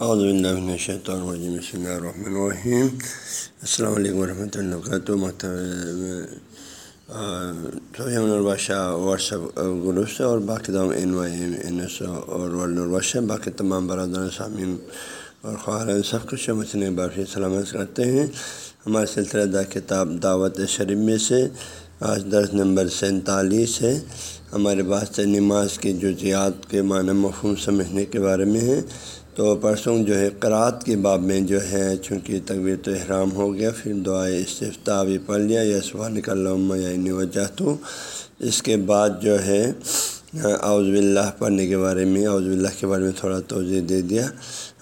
من الشیطان الرجیم بسم اللہ الرحمن الرحیم السلام علیکم ورحمۃ اللہ وبرکاتہ البادشاہ واٹس ایپ گروپ سے اور باقی تمام N Y N S O اور ورلڈ البادشاہ باقی تمام برادر سامعین اور خواہر سب کچھ مسئلہ بافی سلامت کرتے ہیں۔ ہمارے سلسلہ دا کتاب دعوت شریف میں سے آج درس نمبر سینتالیس ہے۔ ہمارے پاس سے نماز کی جزیات کے معنی مفہوم سمجھنے کے بارے میں ہے۔ تو پرسوں جو ہے قرات کے باب میں جو ہے چونکہ طبیعت احرام ہو گیا، پھر دعائے استفتا بھی پڑھ لیا، یا سوال نکل یا وجہ تو اس کے بعد جو ہے، اعوذ باللہ پڑھنے کے بارے میں، اعوذ باللہ کے بارے میں تھوڑا توجہ دے دیا۔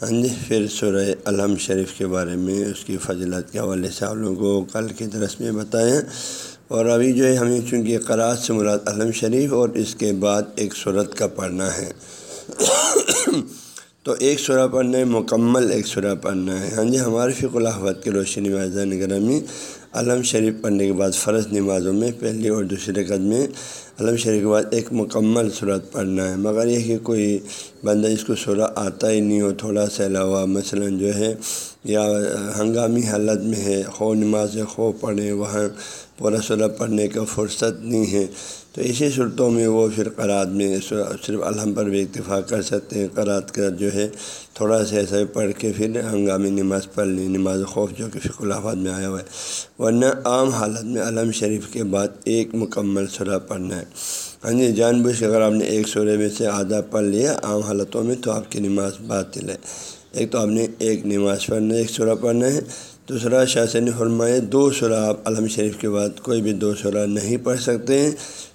ہاں جی پھر سورہ الحم شریف کے بارے میں، اس کی فضلت کے حوالے سے آپ لوگوں کو کل کے درس میں بتائیں۔ اور ابھی جو ہے ہمیں چونکہ قرات سے مراد علم شریف اور اس کے بعد ایک صورت کا پڑھنا ہے۔ تو ایک سورہ پڑھنا ہے، مکمل ایک سورہ پڑھنا ہے۔ ہاں جی ہمارے فک الحوت کے روشنی واضح نگرامی علم شریف پڑھنے کے بعد فرض نمازوں میں، پہلی اور دوسرے قد میں علم شریف کے بعد ایک مکمل صورت پڑھنا ہے۔ مگر یہ کہ کوئی بندہ اس کو سورہ آتا ہی نہیں ہو، تھوڑا سا علاوہ، مثلاً جو ہے، یا ہنگامی حالت میں ہے خو نماز خو پڑھیں وہاں پورا سورہ پڑھنے کا فرصت نہیں ہے تو اسی صورتوں میں وہ پھر قرات میں صرف الحم پر بھی اتفاق کر سکتے ہیں۔ قرات کا جو ہے، تھوڑا سا ایسا پڑھ کے پھر ہنگامی نماز پڑھ لی۔ نماز خوف جو کہ فک میں آیا ہوا ہے۔ ورنہ عام حالت میں علم شریف کے بعد ایک مکمل سورہ پڑھنا ہے۔ ہاں جی جان بوجھ کے اگر آپ نے ایک سورے میں سے آدھا پڑھ لیا عام حالتوں میں تو آپ کی نماز باطل ہے۔ ایک تو آپ نے ایک نماز پڑھنا ہے، ایک سورہ پڑھنا ہے۔ دوسرا شاہ نے فرمائے دو سورہ آپ علم شریف کے بعد کوئی بھی دو سورہ نہیں پڑھ سکتے ہیں۔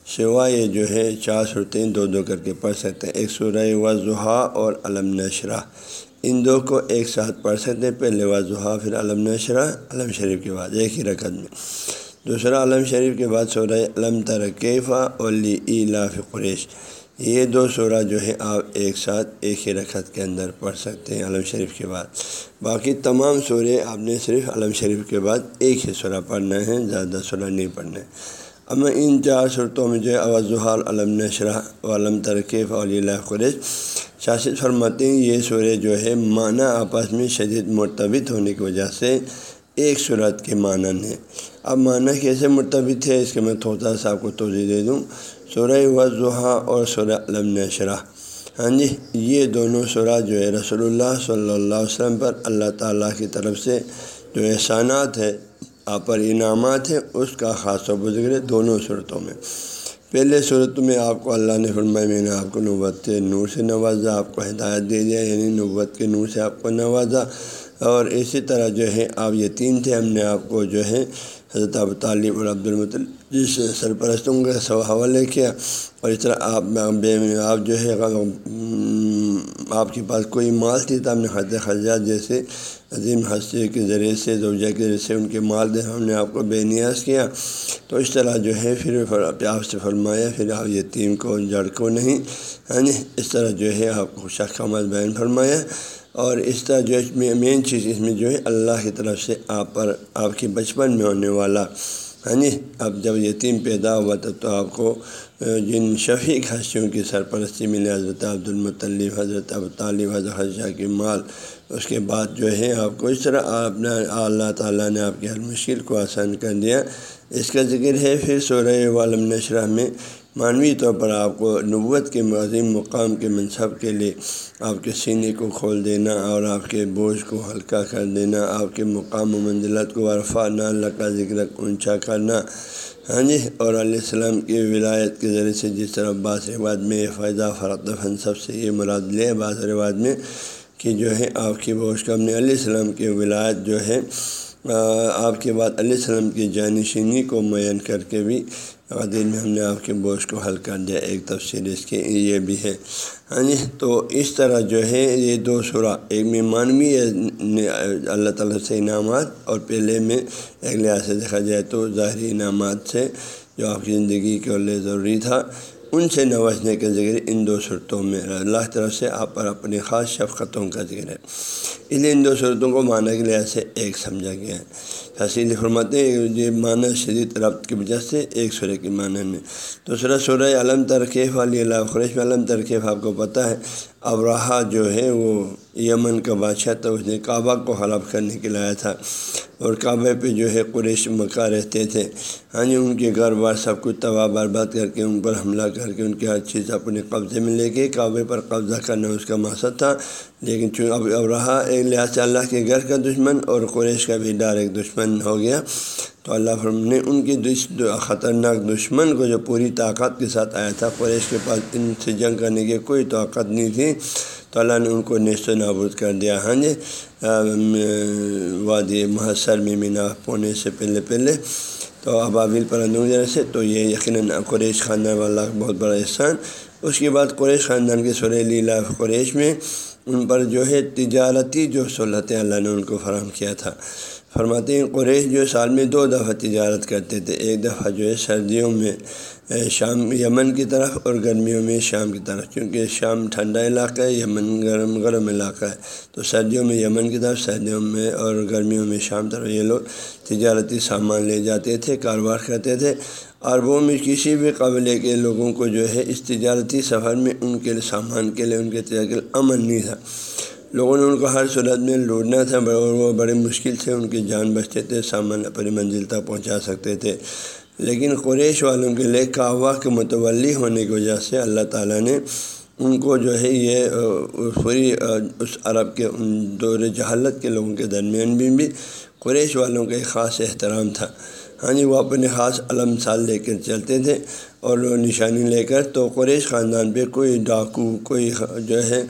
سوائے جو ہے چار صورتیں دو دو کر کے پڑھ سکتے ہیں۔ ایک سورہ وضحا اور علم نشرہ۔ ان دو کو ایک ساتھ پڑھ سکتے ہیں۔ پہلے وضحا پھر علم نشرہ، علم شریف کے بعد ایک ہی رقط میں۔ دوسرا علم شریف کے بعد سورہ علم ترکیفہ اولی لاف قریش۔ یہ دو سورہ جو ہے آپ ایک ساتھ ایک ہی رکعت کے اندر پڑھ سکتے ہیں علم شریف کے بعد۔ باقی تمام سورے آپ نے صرف علم شریف کے بعد ایک ہی سورہ پڑھنا ہے، زیادہ سورہ نہیں پڑھنا ہے۔ اما ان چار صورتوں میں جو ہے اوضحال علم نشرہ علم ترکیف علی اللہ قریش۔ شاست فرماتے ہیں یہ سورے جو ہے، معنی آپس میں شدید مرتبط ہونے کی وجہ سے ایک صورت کے معنی ہے اب معنی کیسے مرتبط ہے؟ اس کے میں تھوڑا سا آپ کو توجہ دے دوں۔ سورہ وضحا اور سورہ علم نشرہ۔ ہاں جی یہ دونوں سورہ جو ہے رسول اللہ صلی اللہ علیہ وسلم پر اللہ تعالیٰ کی طرف سے جو احسانات ہے آپ پر انعامات ہیں، اس کا خاص و بزرگ دونوں صورتوں میں۔ پہلے صورت میں آپ کو اللہ نے فرمایا، میں نے آپ کو نوت نور سے نوازا، آپ کو ہدایت دے دیا یعنی نوت کے نور سے آپ کو نوازا۔ اور اسی طرح جو ہے، آپ یتیم تھے، ہم نے آپ کو جو ہے حضرت اب طالب اور عبد المطل جی، جس سرپرستوں کا سب حوالے کیا اور اس طرح آپ آپ جو ہے آپ کے پاس کوئی مال تھی تو ہم نے خط خرجات جیسے عظیم ہستی کے ذریعے سے، زوجہ کے ذریعے سے ان کے مال دے، ہم نے آپ کو بے نیاز کیا۔ تو اس طرح جو ہے، پھر آپ سے فرمایا، پھر آپ یتیم کو، جڑ کو نہیں ہاں جی اس طرح جو ہے، آپ کو شخص بین فرمایا۔ اور اس طرح جو ہے، مین چیز اس میں جو ہے، اللہ کی طرف سے آپ پر، آپ کی بچپن میں ہونے والا ہاں جی اب جب یتیم پیدا ہوا تھا تو آپ کو جن شفیق حشیوں کی سرپرستی ملی، حضرت عبد المطلف حضرت اب طالب، حضرت حضرہ کی مال، اس کے بعد جو ہے آپ کو اس طرح اپنا اللہ تعالیٰ نے آپ کی ہر مشکل کو آسان کر دیا۔ اس کا ذکر ہے پھر سورہ والم نشرہ میں معنوی طور پر آپ کو نبوت کے عظیم مقام کے منصب کے لیے آپ کے سینے کو کھول دینا اور آپ کے بوجھ کو ہلکا کر دینا، آپ کے مقام و منزلت کو عرفہ نہ اللہ کا ذکر اونچا کرنا۔ ہاں جی اور علیہ السلام کی ولایت کے ذریعے سے جس طرح بعض رواد میں فائدہ فرق سب سے یہ مراد لے، بعض رواد میں کہ جو ہے آپ کی بوجھ کا علیہ السلام کی ولایت جو ہے آپ کے بعد علیہ السلام کی جانشینی کو معین کر کے بھی دن میں ہم نے آپ کے بوجھ کو حل کر دیا ایک تفصیل اس کے یہ بھی ہے۔ ہاں جی تو اس طرح جو ہے یہ دو سورہ، ایک میں مانوی اللہ تعالیٰ سے انعامات، اور پہلے میں ایک لحاظ سے دیکھا جائے تو ظاہری انعامات سے جو آپ کی زندگی کے لیے ضروری تھا۔ ان سے نوازنے کا ذکر ان دو صورتوں میں اللہ طرف سے آپ پر اپنی خاص شفقتوں کا ذکر ہے۔ اس لیے ان دو صورتوں کو معنی کے لحاظ سے ایک سمجھا گیا ہے۔ تحصیل حرمت یہ معنی شدید ربط کی وجہ سے ایک سورہ کے معنی میں۔ دوسرا سورہ علم ترکیف علی اللہ خریش میں علم ترکیف آپ کو پتہ ہے۔ ابراہ جو ہے وہ یمن کا بادشاہ تھا، اس نے کعبہ کو خراب کرنے کے لایا تھا۔ اور کعبے پہ جو ہے قریش مکہ رہتے تھے۔ ہاں جی ان کے گھر بار سب کچھ تباہ برباد کر کے، ان پر حملہ کر کے ان کی ہر چیز اپنے قبضے میں لے کے کعبے پر قبضہ کرنا اس کا مقصد تھا۔ لیکن چونکہ اب اب رہا ایک لحاظ اللہ کے گھر کا دشمن اور قریش کا بھی ڈر ایک دشمن ہو گیا۔ تو اللہ فرم نے ان کی خطرناک دشمن کو جو پوری طاقت کے ساتھ آیا تھا، قریش کے پاس ان سے جنگ کرنے کی کوئی طاقت نہیں تھی۔ تو اللہ نے ان کو نیست و نابود کر دیا۔ ہاں جی وادی محسر میں مینا پونے سے پہلے پہلے۔ تو ابابل پرندوں کی سے، تو یہ یقیناً قریش خاندان والا بہت بڑا احسان۔ اس کے بعد قریش خاندان کے سورہ لیلا قریش میں ان پر جو ہے تجارتی جو سہولتیں اللہ نے ان کو فراہم کیا تھا۔ فرماتے ہیں، قریش جو سال میں دو دفعہ تجارت کرتے تھے۔ ایک دفعہ جو ہے، سردیوں میں شام، یمن کی طرف اور گرمیوں میں شام کی طرف۔ کیونکہ شام ٹھنڈا علاقہ ہے، یمن گرم گرم علاقہ ہے۔ تو سردیوں میں یمن کی طرف، سردیوں میں اور گرمیوں میں شام طرف یہ لوگ تجارتی سامان لے جاتے تھے، کاروبار کرتے تھے۔ اور وہ میں کسی بھی قبلے کے لوگوں کو جو ہے، اس تجارتی سفر میں ان کے سامان کے لیے، ان کے تجارت امن نہیں تھا۔ لوگوں نے ان کو ہر صورت میں لوٹنا تھا اور وہ بڑے مشکل سے ان کی جان بچتے تھے، سامان اپنی منزل تک پہنچا سکتے تھے۔ لیکن قریش والوں کے لیے کعبہ کے متولی ہونے کی وجہ سے اللہ تعالیٰ نے ان کو جو ہے یہ پوری اس عرب کے ان دور جہالت کے لوگوں کے درمیان بھی بھی قریش والوں کا ایک خاص احترام تھا۔ ہاں جی وہ اپنے خاص علم سال لے کر چلتے تھے اور وہ نشانی لے کر، تو قریش خاندان پہ کوئی ڈاکو، کوئی جو ہے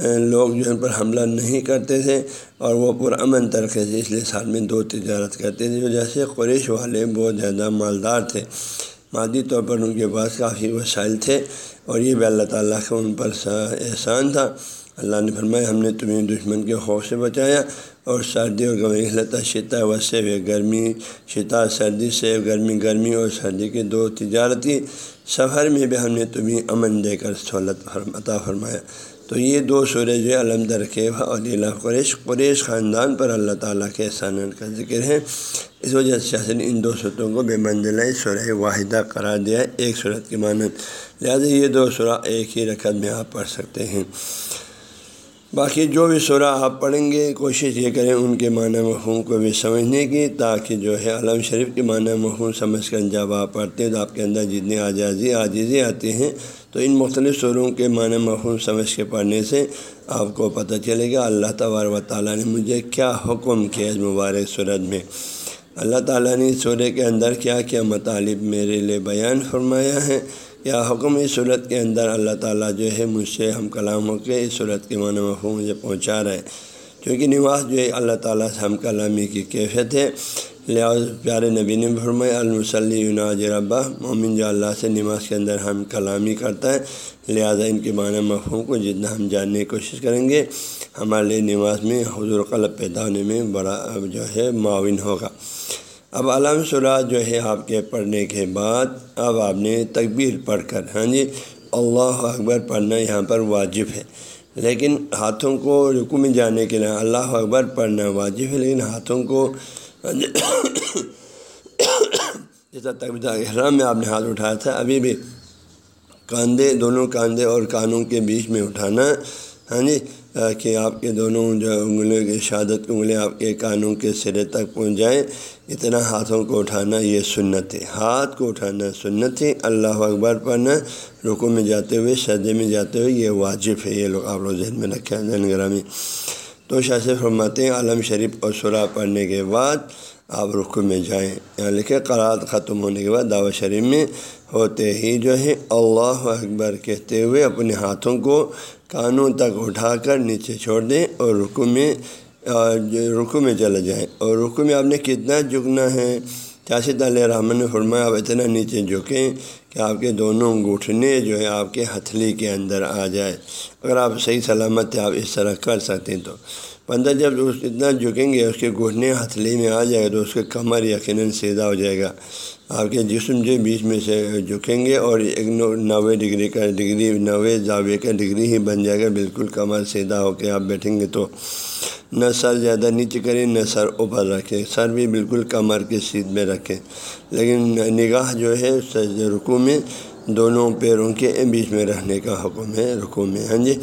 لوگ جو ان پر حملہ نہیں کرتے تھے اور وہ پرامن طریقے سے اس لیے سال میں دو تجارت کرتے تھے جیسے قریش والے بہت زیادہ مالدار تھے۔ مادی طور پر ان کے پاس کافی وسائل تھے اور یہ بھی اللہ تعالیٰ کا ان پر احسان تھا۔ اللہ نے فرمایا، ہم نے تمہیں دشمن کے خوف سے بچایا اور سردی اور گرمی لتا شتا و سے گرمی شتا سردی سے گرمی گرمی اور سردی کے دو تجارتی سفر میں بھی ہم نے تمہیں امن دے کر سہولت عطا فرمایا۔ تو یہ دو سورج جو علم درکے اور قریش قریش خاندان پر اللہ تعالیٰ کے احسان کا ذکر ہے اس وجہ سے ان دو صورتوں کو بے منزلہ سورہ واحدہ قرار دیا ایک صورت کی مانت لہٰذا یہ دو سورہ ایک ہی رقط میں آپ پڑھ سکتے ہیں۔ باقی جو بھی سورہ آپ پڑھیں گے، کوشش یہ کریں ان کے معنی مفہوم کو بھی سمجھنے کی، تاکہ جو ہے علم شریف کے معنی مفہوم سمجھ کر جب آپ پڑھتے ہیں تو آپ کے اندر جتنی آجازی آجیزی آتی ہیں، تو ان مختلف سوروں کے معنی مفہوم سمجھ کے پڑھنے سے آپ کو پتہ چلے گا اللہ تبار و تعالیٰ نے مجھے کیا حکم کیا اس مبارک صورت میں۔ اللہ تعالیٰ نے سورے کے اندر کیا کیا مطالب میرے لیے بیان فرمایا ہے۔ یا حکم اس صورت کے اندر اللہ تعالیٰ جو ہے مجھ سے ہم کلام ہو کے اس صورت کے معنی مفہوم مجھے پہنچا رہے ہیں۔ کیونکہ نواز جو ہے اللہ تعالیٰ سے ہم کلامی کی کیفیت ہے۔ لہٰذا پیارے نبی نے فرمائے المسلی یناج ربا مومن جو اللہ سے نماز کے اندر ہم کلامی کرتا ہے، لہٰذا ان کے معنی مفہوم کو جتنا ہم جاننے کی کوشش کریں گے، ہمارے لیے نماز میں حضور قلب پیدا ہونے میں بڑا جو ہے معاون ہوگا۔ اب علام سرا جو ہے آپ کے پڑھنے کے بعد اب آپ نے تکبیر پڑھ کر ہاں جی اللہ اکبر پڑھنا یہاں پر واجب ہے۔ لیکن ہاتھوں کو رکو میں جانے کے لیے اللہ اکبر پڑھنا واجب ہے، لیکن ہاتھوں کو جیسا تقبیر احرام میں آپ نے ہاتھ اٹھایا تھا، ابھی بھی کاندھے، دونوں کاندھے اور کانوں کے بیچ میں اٹھانا ہاں جی کہ آپ کے دونوں جو انگلیوں کی شہادت، انگلیاں آپ کے کانوں کے سرے تک پہنچ جائیں اتنا ہاتھوں کو اٹھانا یہ سنت ہے۔ ہاتھ کو اٹھانا سنت ہے، اللہ اکبر پڑھنا رکو میں جاتے ہوئے سردے میں جاتے ہوئے یہ واجب ہے، یہ لوگ آپ لوگ ذہن میں رکھے ہیں گرامی۔ تو شاہ سے فرماتے ہیں، عالم شریف اور سرا پڑھنے کے بعد آپ رخو میں جائیں۔ یہاں لکھے قرآد ختم ہونے کے بعد دعوت شریف میں ہوتے ہی جو ہے، اللہ اکبر کہتے ہوئے اپنے ہاتھوں کو کانوں تک اٹھا کر نیچے چھوڑ دیں اور رکو میں رکو میں چلا جائیں۔ اور رکو میں آپ نے کتنا جھکنا ہے؟ چاشد علیہ رحمٰن نے فرمایا، آپ اتنا نیچے جھکیں کہ آپ کے دونوں گھٹنے جو ہے آپ کے ہتھلی کے اندر آ جائے اگر آپ صحیح سلامت آپ اس طرح کر سکتے ہیں تو۔ بندہ جب اس اتنا جھکیں گے، اس کے گھٹنے ہتھلی میں آ جائے تو اس کے کمر یقیناً سیدھا ہو جائے گا۔ آپ کے جسم جو بیچ میں سے جھکیں گے اور ایک نوے ڈگری کا ڈگری نوے زاویے کا ڈگری ہی بن جائے گا، بالکل کمر سیدھا ہو کے آپ بیٹھیں گے تو نہ سر زیادہ نیچے کریں، نہ سر اوپر رکھیں۔ سر بھی بالکل کمر کے سیدھ میں رکھیں۔ لیکن نگاہ جو ہے رکو میں دونوں پیروں کے بیچ میں رہنے کا حکم ہے رکو میں۔ ہاں جی؟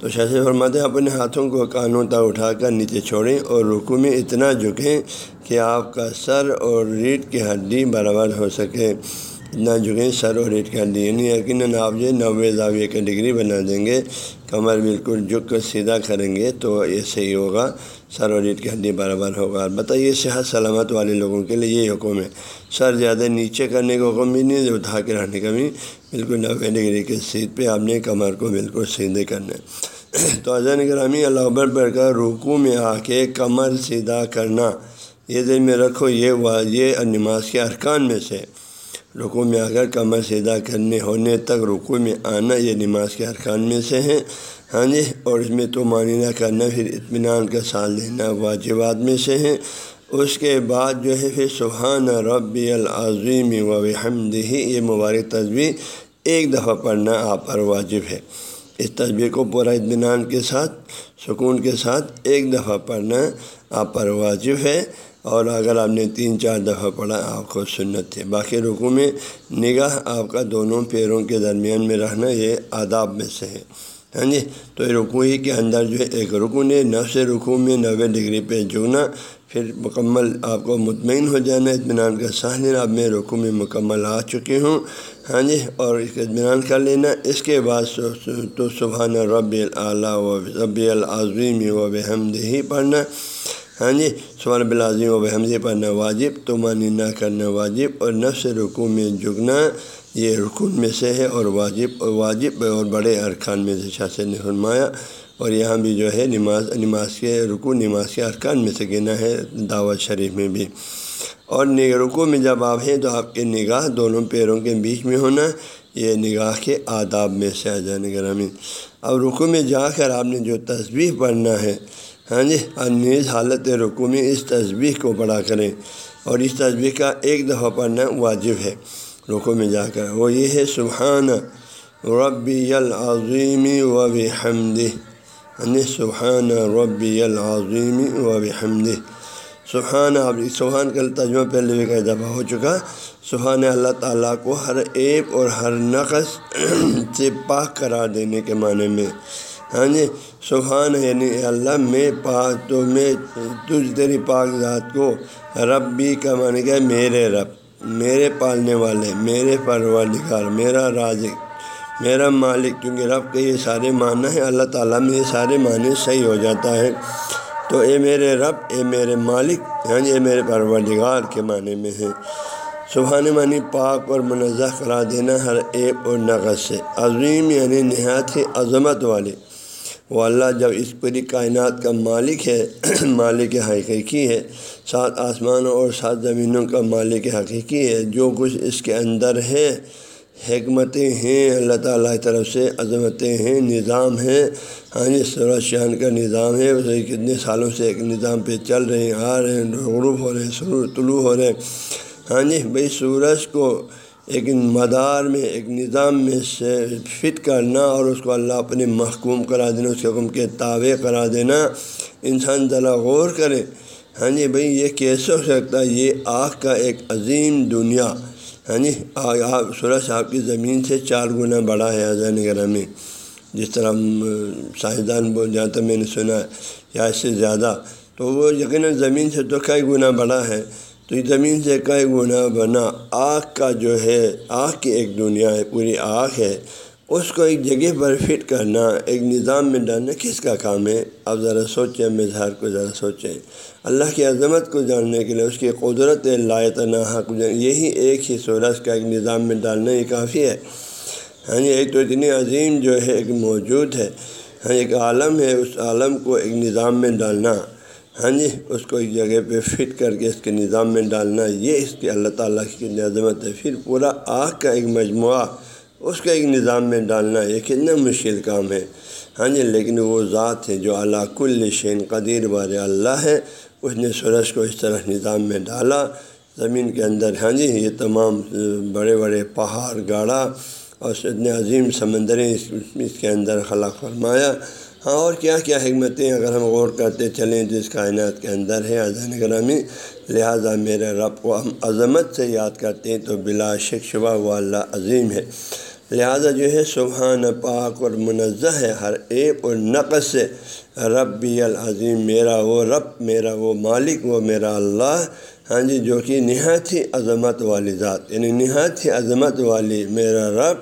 تو شاشی فرماتے ہیں، اپنے ہاتھوں کو کانوں تک اٹھا کر نیچے چھوڑیں اور رکو میں اتنا جھکیں کہ آپ کا سر اور ریڑھ کی ہڈی برابر ہو سکے۔ اتنا جھکیں، سر اور ریٹ کی ہڈی یعنی یقیناً آپ جو نوے زاویے کا ڈگری بنا دیں گے۔ کمر بالکل جھک کر سیدھا کریں گے تو یہ صحیح ہوگا۔ سر و ریٹ کی ہڈی برابر ہوگا۔ بتائیے، صحت سلامت والے لوگوں کے لیے یہ حکم ہے۔ سر زیادہ نیچے کرنے کا حکم بھی نہیں اٹھا کے رہنے کا بھی۔ بالکل نوے ڈگری کے سیٹ پہ آپ نے کمر کو بالکل سیدھے کرنا ہے۔ تو اذن گرامی، اللہ اکبر پڑھ کر روکو میں آ کے کمر سیدھا کرنا۔ یہ ذہن میں رکھو، یہ یہ نماز کے ارکان میں سے رکو میں آ کر کمر سیدھا کرنے ہونے تک رکو میں آنا یہ نماز کے ارکان میں سے ہیں۔ ہاں جی اور اس میں تو معنی کرنا، پھر اطمینان کا سال دینا واجبات میں سے ہیں۔ اس کے بعد جو ہے، پھر سبحان ربی العظیم و ہی یہ مبارک تصویر ایک دفعہ پڑھنا آپ پر واجب ہے۔ اس تصویر کو پورا اطمینان کے ساتھ، سکون کے ساتھ ایک دفعہ پڑھنا آپ پر واجب ہے۔ اور اگر آپ نے تین چار دفعہ پڑھا، آپ کو سنت ہے۔ باقی رکو میں نگاہ آپ کا دونوں پیروں کے درمیان میں رہنا یہ آداب میں سے ہے۔ ہاں جی؟ تو رکو ہی کے اندر جو ایک رکن ہے نو سے رکو میں نوے ڈگری پہ جھکنا پھر مکمل آپ کو مطمئن ہو جانا اطمینان کا سہ لینا اب میں رکو میں مکمل آ چکے ہوں۔ ہاں جی؟ اور اس کا اطمینان کر لینا۔ اس کے بعد تو سبحانہ رب العلیٰ و رب العظیم و بحمد ہی پڑھنا۔ ہاں جی سبحان بلازم و بحمد پڑھنا واجب، تو نہ کرنا واجب اور نفس رکو میں جھکنا، یہ رکن میں سے ہے اور واجب واجب اور بڑے ارکان میں سے شاہ سے نے فرمایا۔ اور یہاں بھی جو ہے، نماز نماز کے رکو نماز کے ارکان میں سے گنا ہے دعوت شریف میں بھی۔ اور رکو میں جب آپ ہیں تو آپ کی نگاہ دونوں پیروں کے بیچ میں ہونا، یہ نگاہ کے آداب میں سے آ جانے گرامی۔ اب رکو میں جا کر آپ نے جو تصویر پڑھنا ہے ہاں جی نیز حالت رکو میں اس تصویر کو پڑھا کریں۔ اور اس تصویر کا ایک دفعہ پڑھنا واجب ہے۔ رکو میں جا کر۔ وہ یہ ہے، سبحان ربی العظیمی و بحمد یعنی ہاں جی، سبحان ربی العظیمی و بحمد سبحان اب سبحان کا تجمہ پہلے بھی کا دفعہ ہو چکا۔ سبحان اللہ تعالیٰ کو ہر ایپ اور ہر نقص سے پاک قرار دینے کے معنی میں۔ ہاں جی سبحان یعنی اللہ میں پاک تو میں تجھ تیری پاک ذات کو ربی کا معنی کیا میرے رب، میرے پالنے والے، میرے پروردگار، میرا رازق، میرا مالک، کیونکہ رب کے یہ سارے معنی ہیں، اللہ تعالیٰ میں یہ سارے معنی صحیح ہو جاتا ہے۔ تو اے میرے رب، اے میرے مالک ہاں جی اے میرے پروردگار کے معنی میں ہیں سبحان معنی پاک اور منظہ کرا دینا ہر ایپ اور نقص سے، عظیم یعنی نہایت ہی عظمت والے۔ وہ اللہ جب اس پوری کائنات کا مالک ہے، مالک حقیقی ہے۔ سات آسمانوں اور سات زمینوں کا مالک حقیقی ہے۔ جو کچھ اس کے اندر ہے، حکمتیں ہیں، اللہ تعالیٰ کی طرف سے عظمتیں ہیں، نظام ہیں۔ ہاں جی سورج شان کا نظام ہے۔ اسے کتنے سالوں سے ایک نظام پہ چل رہے ہیں، آ رہے ہیں غروب ہو رہے ہیں سرو طلوع ہو رہے ہیں۔ ہاں جی بھائی، سورج کو ایک مدار میں، ایک نظام میں سے فٹ کرنا اور اس کو اللہ اپنے محکوم کرا دینا، اس کے حکم کے تابع کرا دینا، انسان ذرا غور کرے۔ ہاں جی بھائی، یہ کیسے ہو سکتا ہے؟ یہ آگ کا ایک عظیم دنیا۔ ہاں جی آپ سورج صاحب کی زمین سے چار گنا بڑا ہے اذان نگر میں جس طرح سائنسدان بول جہاں میں نے سنا ہے، یا اس سے زیادہ۔ تو وہ یقیناً زمین سے تو کئی گنا بڑا ہے۔ تو یہ زمین سے کئی گنا بنا، آگ کا جو ہے، آگ کی ایک دنیا ہے، پوری آگ ہے، اس کو ایک جگہ پر فٹ کرنا، ایک نظام میں ڈالنا، کس کا کام ہے؟ آپ ذرا سوچیں مظہر کو ذرا سوچیں۔ اللہ کی عظمت کو جاننے کے لیے، اس کی قدرت لایت کو جان، یہی ایک ہی سورج کا ایک نظام میں ڈالنا، یہ کافی ہے۔ ہاں جی ایک تو اتنی عظیم جو ہے، ایک موجود ہے۔ ہاں ایک عالم ہے، اس عالم کو ایک نظام میں ڈالنا۔ ہاں جی اس کو ایک جگہ پہ فٹ کر کے اس کے نظام میں ڈالنا، یہ اس کے اللہ تعالیٰ کی عظمت ہے۔ پھر پورا آگ کا ایک مجموعہ اس کا ایک نظام میں ڈالنا، یہ کتنا مشکل کام ہے۔ ہاں جی لیکن وہ ذات ہے جو اللہ کل شین قدیر، بار اللہ ہے۔ اس نے سورج کو اس طرح نظام میں ڈالا، زمین کے اندر۔ ہاں جی یہ تمام بڑے بڑے پہاڑ، گاڑا اور اتنے عظیم سمندریں اس کے اندر خلا فرمایا۔ ہاں، اور کیا کیا حکمتیں اگر ہم غور کرتے چلیں جس کائنات کے اندر ہے اذہان گرامی، لہٰذا میرے رب کو ہم عظمت سے یاد کرتے ہیں تو بلا شک شبہ و اللہ عظیم ہے۔ لہذا جو ہے، سبحان پاک اور منزہ ہے، ہر ایک اور نقص سے ربی العظیم، میرا وہ رب، میرا وہ مالک، وہ میرا اللہ ہاں جی جو کہ نہایت ہی عظمت والی ذات یعنی نہایت ہی عظمت والی میرا رب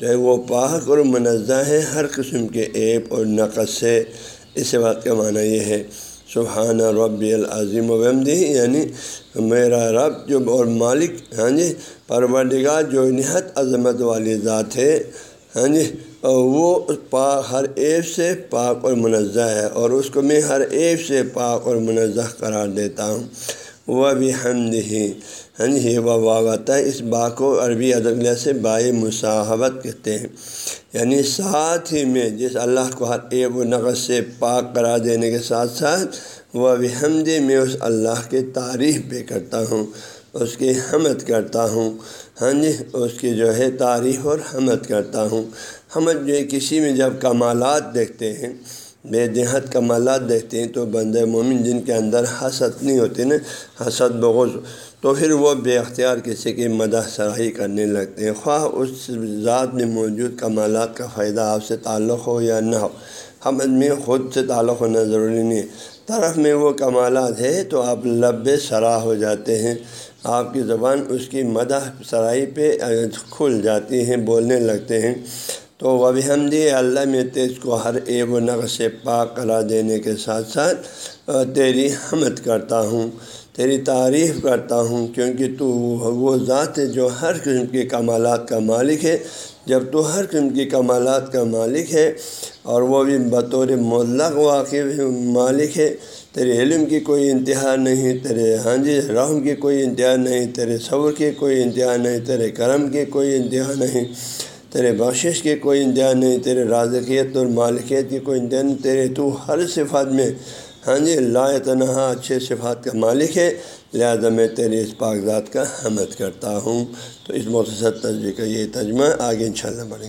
جو ہے وہ پاک اور منزہ ہے ہر قسم کے ایپ اور نقص سے۔ اس بات کا معنی یہ ہے سبحانہ رب العظیم ومدی یعنی میرا رب جو اور مالک ہاں جی پروردگار جو نہایت عظمت والی ذات ہے ہاں جی وہ پاک ہر ایپ سے پاک اور منزہ ہے، اور اس کو میں ہر ایپ سے پاک اور منزہ قرار دیتا ہوں۔ وہ بھی حمد ہی ہاں جی وہ واغتا ہے۔ اس با کو عربی ادب سے بائے مصاحبت کہتے ہیں۔ یعنی ساتھ ہی میں جس اللہ کو ہر ایب و نقص سے پاک قرار دینے کے ساتھ ساتھ وہ بھی حمد میں اس اللہ کے تعریف بھی کرتا ہوں، اس کی حمد کرتا ہوں۔ ہاں جی اس کی جو ہے تعریف اور حمد کرتا ہوں۔ حمد جو ہے کسی میں جب کمالات دیکھتے ہیں بے دہت کمالات دیکھتے ہیں تو بند مومن جن کے اندر حسد نہیں ہوتے نا، حسد بغض، تو پھر وہ بے اختیار کسی کی مدح سراہی کرنے لگتے ہیں۔ خواہ اس ذات میں موجود کمالات کا فائدہ آپ سے تعلق ہو یا نہ ہو، ہم آدمی خود سے تعلق ہونا ضروری نہیں ہے۔ طرف میں وہ کمالات ہے تو آپ لب سراہ ہو جاتے ہیں۔ آپ کی زبان اس کی مدح سرائی پہ کھل جاتی ہیں بولنے لگتے ہیں۔ تو وہ بھی ہم دی اللہ میں تیز کو ہر ایب و نقص سے پاک کرا دینے کے ساتھ ساتھ تیری حمد کرتا ہوں، تیری تعریف کرتا ہوں، کیونکہ تو وہ ذات ہے جو ہر قسم کے کمالات کا مالک ہے۔ جب تو ہر قسم کی کمالات کا مالک ہے اور وہ بھی بطور ملق واقع مالک ہے۔ تیرے علم کی کوئی انتہا نہیں، تیرے ہاں جی رحم کی کوئی انتہا نہیں، تیرے صبر کی کوئی انتہا نہیں، تیرے کرم کی کوئی انتہا نہیں۔ تیرے بخشش کے کوئی انتہا نہیں، تیرے رازقیت اور مالکیت کی کوئی انتہا نہیں، تیرے تو ہر صفات میں ہاں جی لا تنہا اچھے صفات کا مالک ہے، لہذا میں تیرے اس کاغذات کا حمد کرتا ہوں۔ تو اس مختصر تجزیے کا یہ تجمہ آگے انشاءاللہ شاء اللہ بڑھیں گے